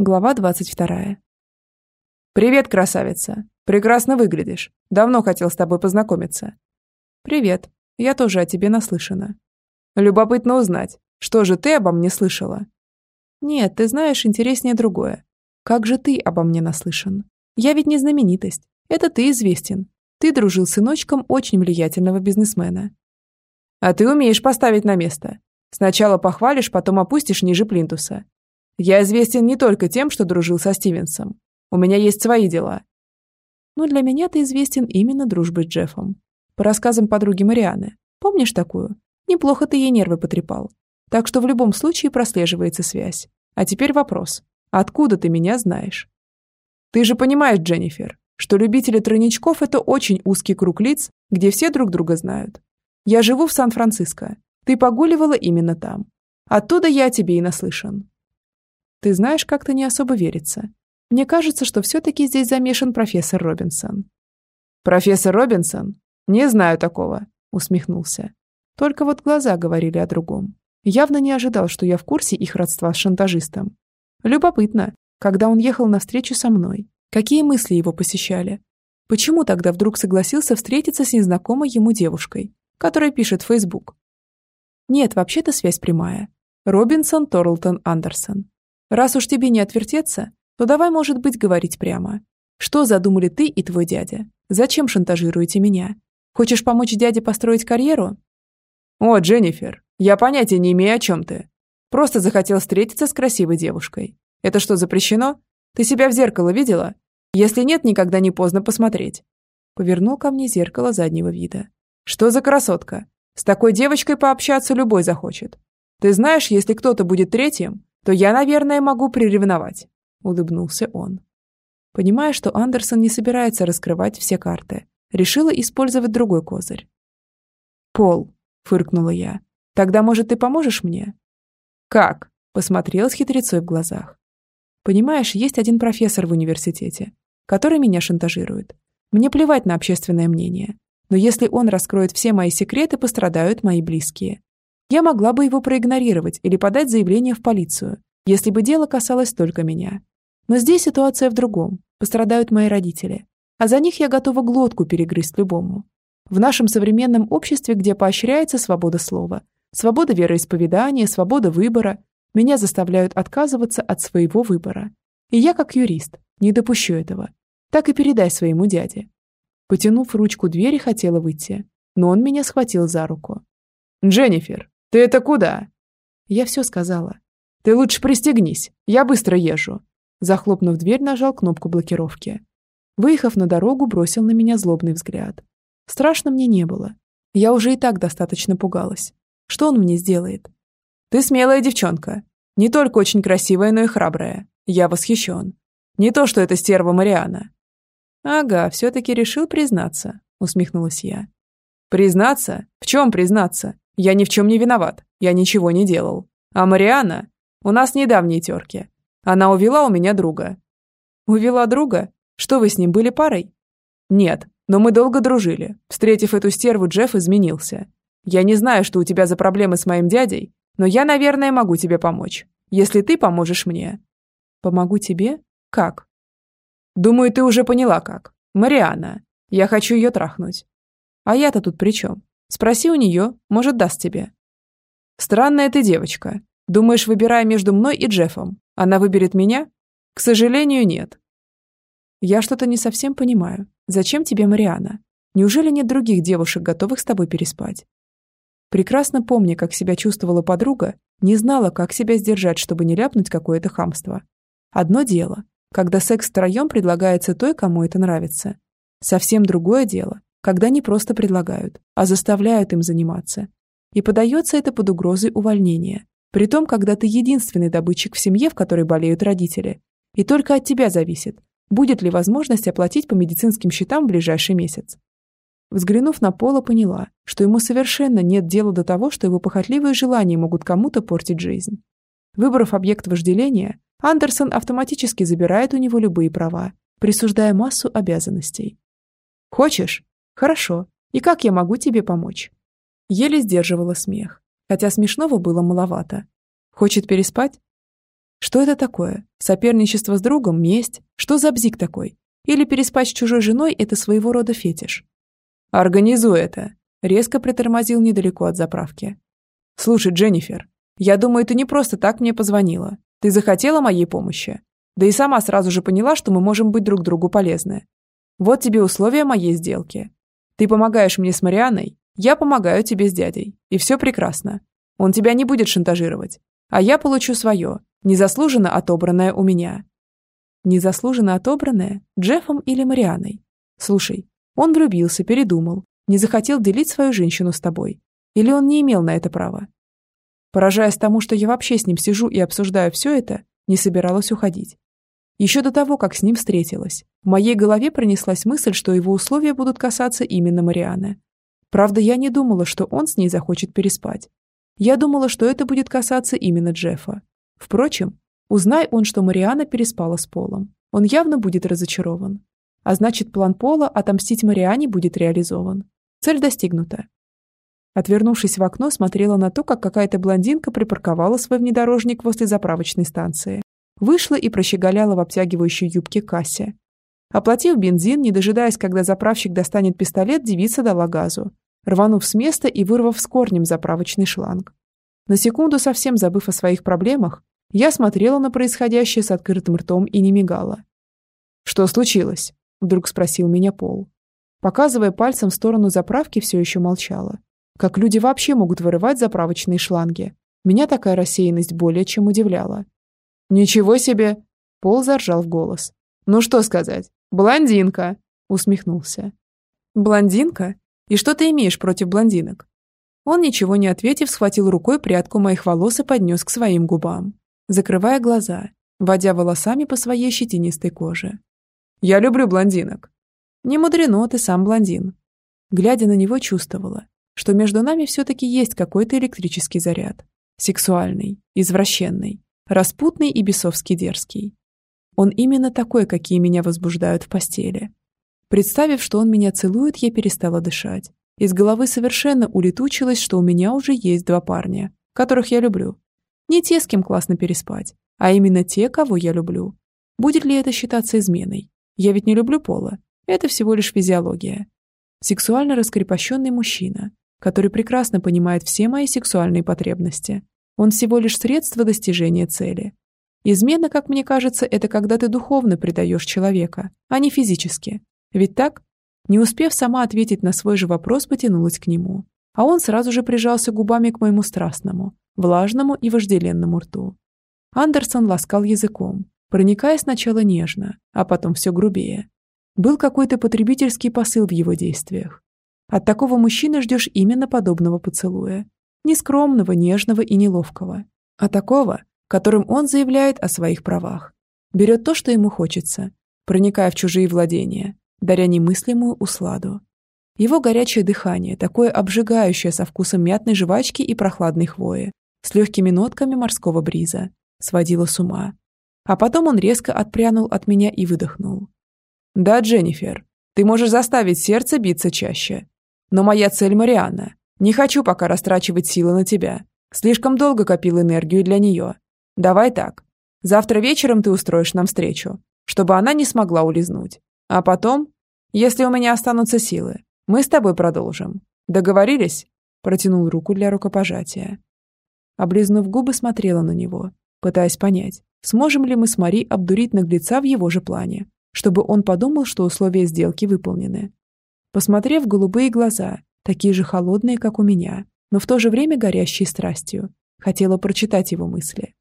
Глава 22. «Привет, красавица! Прекрасно выглядишь. Давно хотел с тобой познакомиться». «Привет. Я тоже о тебе наслышана». «Любопытно узнать, что же ты обо мне слышала?» «Нет, ты знаешь, интереснее другое. Как же ты обо мне наслышан? Я ведь не знаменитость. Это ты известен. Ты дружил с сыночком очень влиятельного бизнесмена». «А ты умеешь поставить на место. Сначала похвалишь, потом опустишь ниже плинтуса. Я известен не только тем, что дружил со Стивенсом. У меня есть свои дела. Ну, для меня ты известен именно дружбой с Джеффом. По рассказам подруги Марианы. Помнишь такую? Неплохо ты ей нервы потрепал. Так что в любом случае прослеживается связь. А теперь вопрос. Откуда ты меня знаешь? Ты же понимаешь, Дженнифер, что любители тройничков – это очень узкий круг лиц, где все друг друга знают. Я живу в Сан-Франциско. Ты погуливала именно там. Оттуда я тебе и наслышан. Ты знаешь, как-то не особо верится. Мне кажется, что все-таки здесь замешан профессор Робинсон». «Профессор Робинсон? Не знаю такого», — усмехнулся. Только вот глаза говорили о другом. Явно не ожидал, что я в курсе их родства с шантажистом. Любопытно, когда он ехал на встречу со мной, какие мысли его посещали. Почему тогда вдруг согласился встретиться с незнакомой ему девушкой, которая пишет в Facebook? Нет, вообще-то связь прямая. Робинсон Торлтон Андерсон. Раз уж тебе не отвертеться, то давай, может быть, говорить прямо. Что задумали ты и твой дядя? Зачем шантажируете меня? Хочешь помочь дяде построить карьеру? О, Дженнифер, я понятия не имею, о чем ты. Просто захотел встретиться с красивой девушкой. Это что, запрещено? Ты себя в зеркало видела? Если нет, никогда не поздно посмотреть. Повернул ко мне зеркало заднего вида. Что за красотка? С такой девочкой пообщаться любой захочет. Ты знаешь, если кто-то будет третьим, то я, наверное, могу приревновать», — улыбнулся он. Понимая, что Андерсон не собирается раскрывать все карты, решила использовать другой козырь. «Пол», — фыркнула я, — «тогда, может, ты поможешь мне?» «Как?» — посмотрел с хитрецой в глазах. «Понимаешь, есть один профессор в университете, который меня шантажирует. Мне плевать на общественное мнение, но если он раскроет все мои секреты, пострадают мои близкие. Я могла бы его проигнорировать или подать заявление в полицию, если бы дело касалось только меня. Но здесь ситуация в другом. Пострадают мои родители. А за них я готова глотку перегрызть любому. В нашем современном обществе, где поощряется свобода слова, свобода вероисповедания, свобода выбора, меня заставляют отказываться от своего выбора. И я, как юрист, не допущу этого. Так и передай своему дяде. Потянув ручку двери, хотела выйти, но он меня схватил за руку. «Дженнифер, «Ты это куда?» Я все сказала. «Ты лучше пристегнись, я быстро езжу». Захлопнув дверь, нажал кнопку блокировки. Выехав на дорогу, бросил на меня злобный взгляд. Страшно мне не было. Я уже и так достаточно пугалась. Что он мне сделает? «Ты смелая девчонка. Не только очень красивая, но и храбрая. Я восхищен. Не то, что это стерва Мариана». «Ага, все-таки решил признаться», — усмехнулась я. «Признаться? В чем признаться? Я ни в чем не виноват. Я ничего не делал. А Мариана? У нас недавние терки. Она увела у меня друга». «Увела друга? Что вы с ним были парой?» «Нет, но мы долго дружили. Встретив эту стерву, Джефф изменился. Я не знаю, что у тебя за проблемы с моим дядей, но я, наверное, могу тебе помочь, если ты поможешь мне». «Помогу тебе? Как?» «Думаю, ты уже поняла как. Мариана. Я хочу ее трахнуть». «А я-то тут при чем?» Спроси у нее, может, даст тебе. Странная ты девочка. Думаешь, выбирая между мной и Джеффом, она выберет меня? К сожалению, нет. Я что-то не совсем понимаю. Зачем тебе Мариана? Неужели нет других девушек, готовых с тобой переспать? Прекрасно помня, как себя чувствовала подруга, не знала, как себя сдержать, чтобы не ляпнуть какое-то хамство. Одно дело, когда секс втроем предлагается той, кому это нравится. Совсем другое дело, когда не просто предлагают, а заставляют им заниматься. И подается это под угрозой увольнения. Притом, когда ты единственный добытчик в семье, в которой болеют родители. И только от тебя зависит, будет ли возможность оплатить по медицинским счетам в ближайший месяц. Взглянув на Пола, поняла, что ему совершенно нет дела до того, что его похотливые желания могут кому-то портить жизнь. Выбрав объект вожделения, Андерсон автоматически забирает у него любые права, присуждая массу обязанностей. «Хочешь? «Хорошо. И как я могу тебе помочь?» Еле сдерживала смех, хотя смешного было маловато. «Хочет переспать?» Что это такое? Соперничество с другом? Месть? Что за бзик такой? Или переспать с чужой женой – это своего рода фетиш? «Организуй это», – резко притормозил недалеко от заправки. «Слушай, Дженнифер, я думаю, ты не просто так мне позвонила. Ты захотела моей помощи. Да и сама сразу же поняла, что мы можем быть друг другу полезны. Вот тебе условия моей сделки. Ты помогаешь мне с Марианой, я помогаю тебе с дядей. И все прекрасно. Он тебя не будет шантажировать. А я получу свое, незаслуженно отобранное у меня. Незаслуженно отобранное? Джеффом или Марианой? Слушай, он влюбился, передумал, не захотел делить свою женщину с тобой. Или он не имел на это права? Поражаясь тому, что я вообще с ним сижу и обсуждаю все это, не собиралась уходить. Еще до того, как с ним встретилась, в моей голове пронеслась мысль, что его условия будут касаться именно Марианы. Правда, я не думала, что он с ней захочет переспать. Я думала, что это будет касаться именно Джеффа. Впрочем, узнай он, что Мариана переспала с Полом, он явно будет разочарован. А значит, план Пола отомстить Мариане будет реализован. Цель достигнута. Отвернувшись в окно, смотрела на то, как какая-то блондинка припарковала свой внедорожник возле заправочной станции. Вышла и прощеголяла в обтягивающей юбке кассе. Оплатив бензин, не дожидаясь, когда заправщик достанет пистолет, девица дала газу, рванув с места и вырвав с корнем заправочный шланг. На секунду, совсем забыв о своих проблемах, я смотрела на происходящее с открытым ртом и не мигала. «Что случилось?» – вдруг спросил меня Пол. Показывая пальцем в сторону заправки, все еще молчала. Как люди вообще могут вырывать заправочные шланги? Меня такая рассеянность более чем удивляла. «Ничего себе!» Пол заржал в голос. «Ну что сказать? Блондинка!» Усмехнулся. «Блондинка? И что ты имеешь против блондинок?» Он, ничего не ответив, схватил рукой прядку моих волос и поднес к своим губам, закрывая глаза, водя волосами по своей щетинистой коже. «Я люблю блондинок». «Не мудрено, ты сам блондин». Глядя на него, чувствовала, что между нами все-таки есть какой-то электрический заряд. Сексуальный, извращенный, распутный и бесовски дерзкий. Он именно такой, какие меня возбуждают в постели. Представив, что он меня целует, я перестала дышать. Из головы совершенно улетучилось, что у меня уже есть два парня, которых я люблю. Не те, с кем классно переспать, а именно те, кого я люблю. Будет ли это считаться изменой? Я ведь не люблю пола. Это всего лишь физиология. Сексуально раскрепощенный мужчина, который прекрасно понимает все мои сексуальные потребности. Он всего лишь средство достижения цели. Измена, как мне кажется, это когда ты духовно предаешь человека, а не физически. Ведь так? Не успев сама ответить на свой же вопрос, потянулась к нему. А он сразу же прижался губами к моему страстному, влажному и вожделенному рту. Андерсон ласкал языком, проникая сначала нежно, а потом все грубее. Был какой-то потребительский посыл в его действиях. От такого мужчины ждешь именно подобного поцелуя. Не скромного, нежного и неловкого, а такого, которым он заявляет о своих правах. Берет то, что ему хочется, проникая в чужие владения, даря немыслимую усладу. Его горячее дыхание, такое обжигающее со вкусом мятной жвачки и прохладной хвои, с легкими нотками морского бриза, сводило с ума. А потом он резко отпрянул от меня и выдохнул. «Да, Дженнифер, ты можешь заставить сердце биться чаще, но моя цель Марианна. Не хочу пока растрачивать силы на тебя. Слишком долго копил энергию для нее. Давай так. Завтра вечером ты устроишь нам встречу, чтобы она не смогла улизнуть. А потом, если у меня останутся силы, мы с тобой продолжим. Договорились?» Протянул руку для рукопожатия. Облизнув губы, смотрела на него, пытаясь понять, сможем ли мы с Мари обдурить наглеца в его же плане, чтобы он подумал, что условия сделки выполнены. Посмотрев в голубые глаза, такие же холодные, как у меня, но в то же время горящие страстью, хотела прочитать его мысли.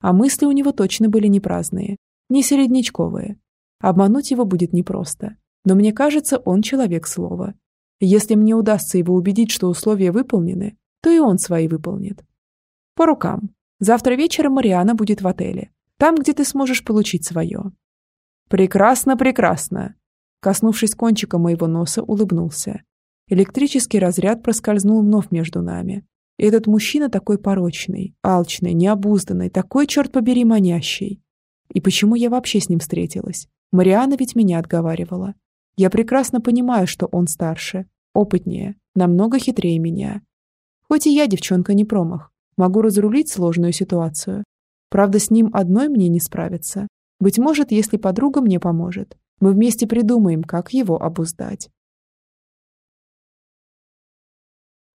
А мысли у него точно были не праздные, не середнячковые. Обмануть его будет непросто, но мне кажется, он человек слова. Если мне удастся его убедить, что условия выполнены, то и он свои выполнит. По рукам. Завтра вечером Мариана будет в отеле, там, где ты сможешь получить свое. Прекрасно, прекрасно. Коснувшись кончика моего носа, улыбнулся. Электрический разряд проскользнул вновь между нами. Этот мужчина такой порочный, алчный, необузданный, такой, черт побери, манящий. И почему я вообще с ним встретилась? Мариана ведь меня отговаривала. Я прекрасно понимаю, что он старше, опытнее, намного хитрее меня. Хоть и я, девчонка, не промах, могу разрулить сложную ситуацию. Правда, с ним одной мне не справиться. Быть может, если подруга мне поможет, мы вместе придумаем, как его обуздать.